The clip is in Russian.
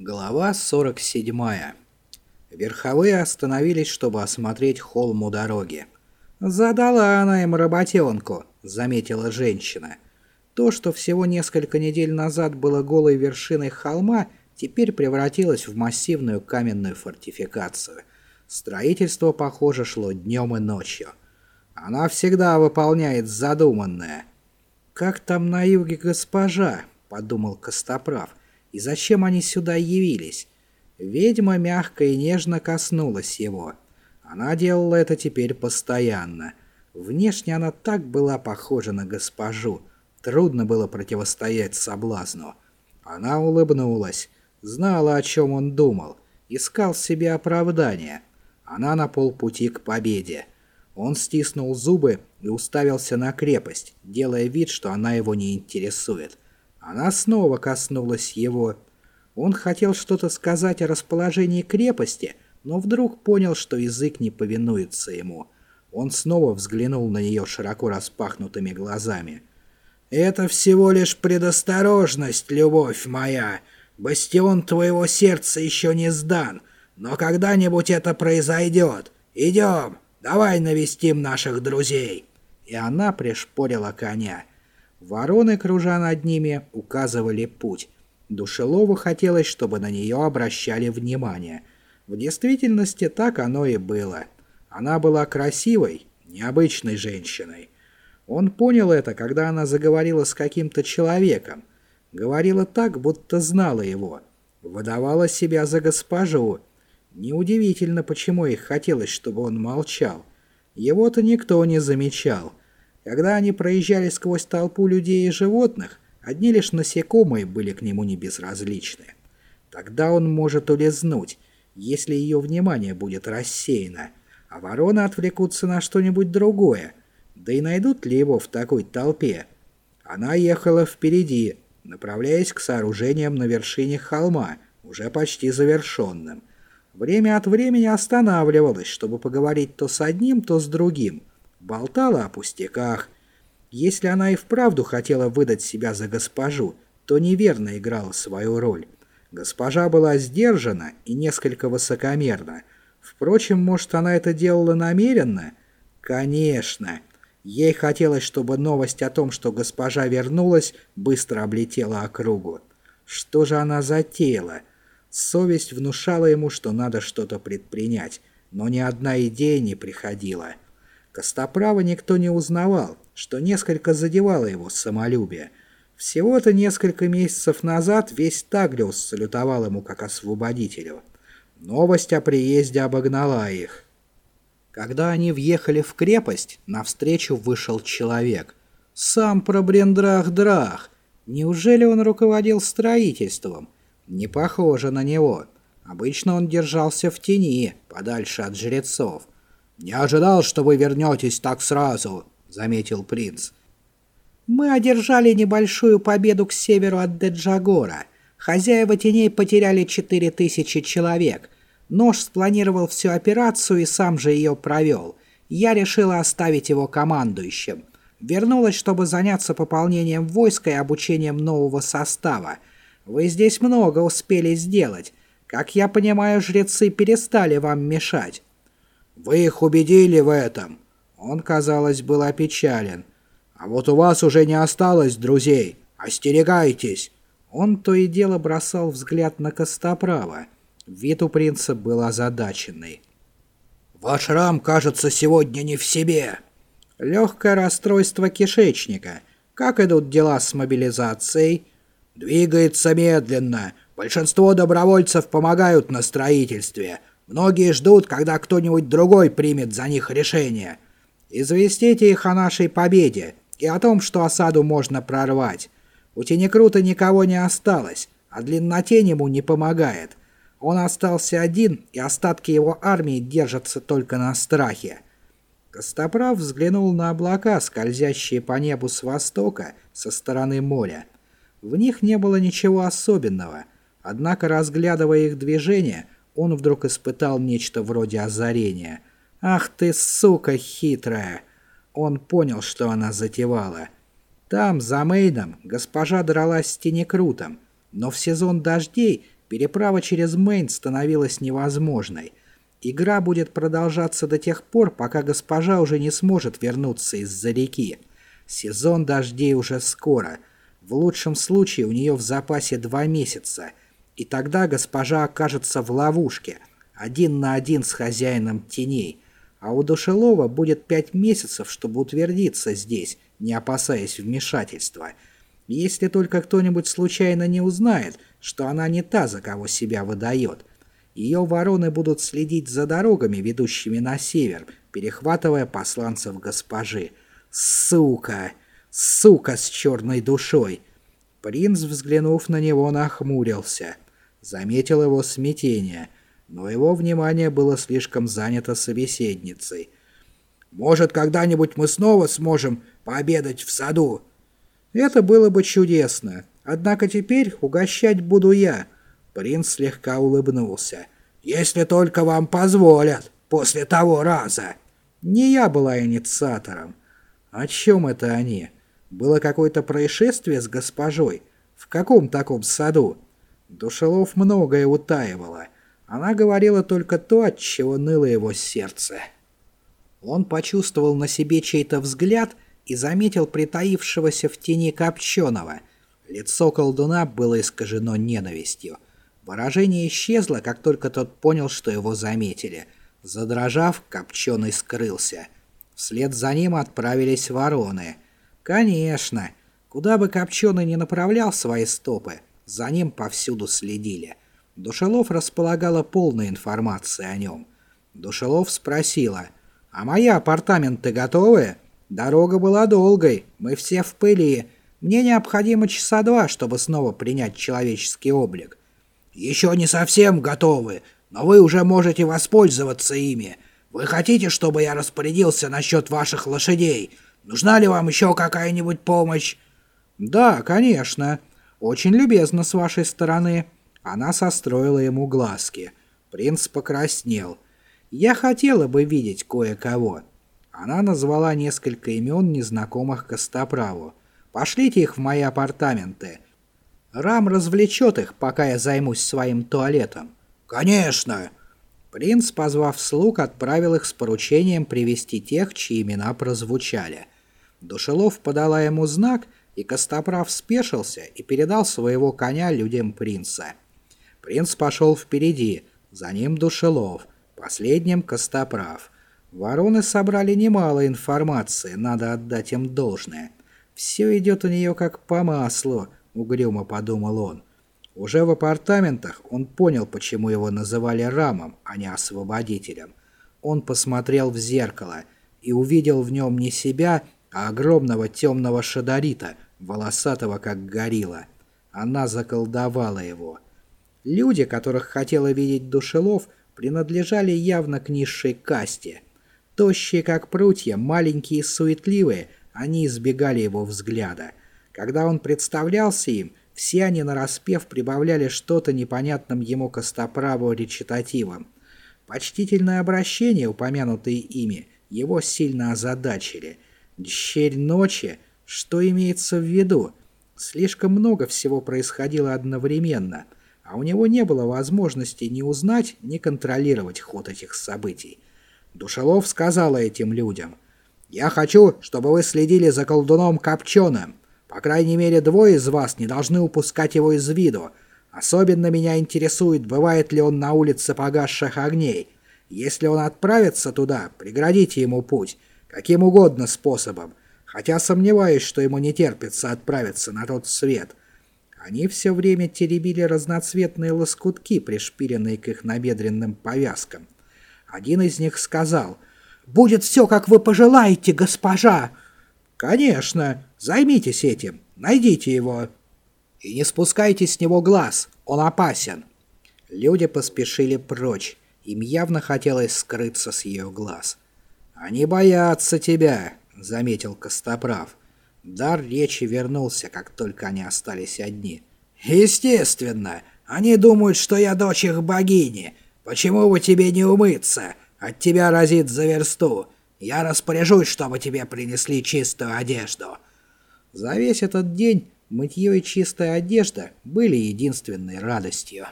Глава 47. Верховые остановились, чтобы осмотреть холм у дороги. «Задала она им работенку», — заметила женщина. То, что всего несколько недель назад было голой вершиной холма, теперь превратилось в массивную каменную фортификацию. Строительство, похоже, шло днем и ночью. Она всегда выполняет задуманное. «Как там на юге госпожа?» — подумал Костоправ. И зачем они сюда явились? Ведьма мягко и нежно коснулась его. Она делала это теперь постоянно. Внешне она так была похожа на госпожу. Трудно было противостоять соблазну. Она улыбнулась, знала, о чем он думал, искал себе оправдание. Она на полпути к победе. Он стиснул зубы и уставился на крепость, делая вид, что она его не интересует. Она снова коснулась его. Он хотел что-то сказать о расположении крепости, но вдруг понял, что язык не повинуется ему. Он снова взглянул на нее широко распахнутыми глазами. «Это всего лишь предосторожность, любовь моя. Бастион твоего сердца еще не сдан, но когда-нибудь это произойдет. Идем, давай навестим наших друзей». И она пришпорила коня. Вороны, кружа над ними, указывали путь. Душелову хотелось, чтобы на нее обращали внимание. В действительности так оно и было. Она была красивой, необычной женщиной. Он понял это, когда она заговорила с каким-то человеком. Говорила так, будто знала его. Выдавала себя за госпожу. Неудивительно, почему их хотелось, чтобы он молчал. Его-то никто не замечал. Когда они проезжали сквозь толпу людей и животных, одни лишь насекомые были к нему не безразличны. Тогда он может улизнуть, если ее внимание будет рассеяно, а вороны отвлекутся на что-нибудь другое. Да и найдут ли его в такой толпе? Она ехала впереди, направляясь к сооружениям на вершине холма, уже почти завершенным. Время от времени останавливалась, чтобы поговорить то с одним, то с другим – болтала о пустяках. Если она и вправду хотела выдать себя за госпожу, то неверно играла свою роль. Госпожа была сдержана и несколько высокомерна. Впрочем, может, она это делала намеренно? Конечно. Ей хотелось, чтобы новость о том, что госпожа вернулась, быстро облетела округу. Что же она затеяла? Совесть внушала ему, что надо что-то предпринять, но ни одна идея не приходила. Костоправа никто не узнавал, что несколько задевало его самолюбие. Всего-то несколько месяцев назад весь Таглиус салютовал ему как освободителю. Новость о приезде обогнала их. Когда они въехали в крепость, навстречу вышел человек. Сам Пробрендрах-Драх. Неужели он руководил строительством? Не похоже на него. Обычно он держался в тени, подальше от жрецов. «Не ожидал, что вы вернетесь так сразу», — заметил принц. «Мы одержали небольшую победу к северу от Деджагора. Хозяева теней потеряли четыре тысячи человек. Нож спланировал всю операцию и сам же ее провел. Я решила оставить его командующим. Вернулась, чтобы заняться пополнением войска и обучением нового состава. Вы здесь много успели сделать. Как я понимаю, жрецы перестали вам мешать». Вы их убедили в этом. Он, казалось, был опечален. А вот у вас уже не осталось друзей. Остерегайтесь. Он то и дело бросал взгляд на Костоправа. Вид у принца был озадаченный. «Ваш рам, кажется, сегодня не в себе». «Легкое расстройство кишечника. Как идут дела с мобилизацией?» «Двигается медленно. Большинство добровольцев помогают на строительстве. Многие ждут, когда кто-нибудь другой примет за них решение. Известите их о нашей победе и о том, что осаду можно прорвать. У Тенекрута никого не осталось, а длиннотень ему не помогает. Он остался один, и остатки его армии держатся только на страхе. Костоправ взглянул на облака, скользящие по небу с востока, со стороны моря. В них не было ничего особенного, однако, разглядывая их движение, он вдруг испытал нечто вроде озарения. «Ах ты, сука хитрая!» Он понял, что она затевала. Там, за Мейном, госпожа дралась с Тенекрутом, но в сезон дождей, Переправа через Мейн становилась невозможной. Игра будет продолжаться до тех пор, пока госпожа уже не сможет вернуться из-за реки. Сезон дождей уже скоро. В лучшем случае у нее в запасе два месяца. И тогда госпожа окажется в ловушке, один на один с хозяином теней. А у Душелова будет пять месяцев, чтобы утвердиться здесь, не опасаясь вмешательства. Если только кто-нибудь случайно не узнает, что она не та, за кого себя выдает. Ее вороны будут следить за дорогами, ведущими на север, перехватывая посланцев госпожи. Сука! Сука с черной душой! Принц, взглянув на него, нахмурился. Заметил его смятение, но его внимание было слишком занято собеседницей. «Может, когда-нибудь мы снова сможем пообедать в саду?» «Это было бы чудесно. Однако теперь угощать буду я». Принц слегка улыбнулся. «Если только вам позволят, после того раза». Не я была инициатором. О чем это они? Было какое-то происшествие с госпожой? В каком таком саду? Душелов многое утаивала. Она говорила только то, от чего ныло его сердце. Он почувствовал на себе чей-то взгляд и заметил притаившегося в тени Копченого. Лицо колдуна было искажено ненавистью. Выражение исчезло, как только тот понял, что его заметили. Задрожав, Копченый скрылся. Вслед за ним отправились вороны. Конечно, куда бы Копченый не направлял свои стопы, за ним повсюду следили. Душелов располагала полной информацией о нем. Душелов спросила, «А мои апартаменты готовы?» «Дорога была долгой, мы все в пыли. Мне необходимо часа два, чтобы снова принять человеческий облик». «Еще не совсем готовы, но вы уже можете воспользоваться ими. Вы хотите, чтобы я распорядился насчет ваших лошадей? Нужна ли вам еще какая-нибудь помощь?» «Да, конечно. Очень любезно с вашей стороны». Она состроила ему глазки. Принц покраснел. «Я хотела бы видеть кое-кого». Она назвала несколько имен незнакомых Костоправу. «Пошлите их в мои апартаменты. Рам развлечет их, пока я займусь своим туалетом». «Конечно!» Принц, позвав слуг, отправил их с поручением привести тех, чьи имена прозвучали. Душелов подала ему знак, и Костоправ спешился и передал своего коня людям принца. Принц пошел впереди, за ним Душелов, последним Костоправ. Вороны собрали немало информации, надо отдать им должное. «Все идет у нее как по маслу», — угрюмо подумал он. Уже в апартаментах он понял, почему его называли Рамом, а не Освободителем. Он посмотрел в зеркало и увидел в нем не себя, а огромного темного шадарита, волосатого как горилла. Она заколдовала его. Люди, которых хотела видеть Душелов, принадлежали явно к низшей касте. Тощие, как прутья, маленькие и суетливые, они избегали его взгляда. Когда он представлялся им, все они нараспев прибавляли что-то непонятным ему костоправу речитативом. Почтительное обращение, упомянутые ими, его сильно озадачили. Дщерь ночи, что имеется в виду? Слишком много всего происходило одновременно, а у него не было возможности ни узнать, ни контролировать ход этих событий. Душелов сказала этим людям, «Я хочу, чтобы вы следили за колдуном Копченым. По крайней мере, двое из вас не должны упускать его из виду. Особенно меня интересует, бывает ли он на улице погасших огней. Если он отправится туда, преградите ему путь, каким угодно способом, хотя сомневаюсь, что ему не терпится отправиться на тот свет. Они все время теребили разноцветные лоскутки, пришпиленные к их набедренным повязкам. Один из них сказал «Будет все, как вы пожелаете, госпожа!» «Конечно, займитесь этим, найдите его. И не спускайте с него глаз, он опасен». Люди поспешили прочь, им явно хотелось скрыться с ее глаз. «Они боятся тебя», — заметил Костоправ. Дар речи вернулся, как только они остались одни. «Естественно, они думают, что я дочь их богини. Почему бы тебе не умыться? От тебя разит за версту. Я распоряжусь, чтобы тебе принесли чистую одежду». За весь этот день мытье и чистая одежда были единственной радостью.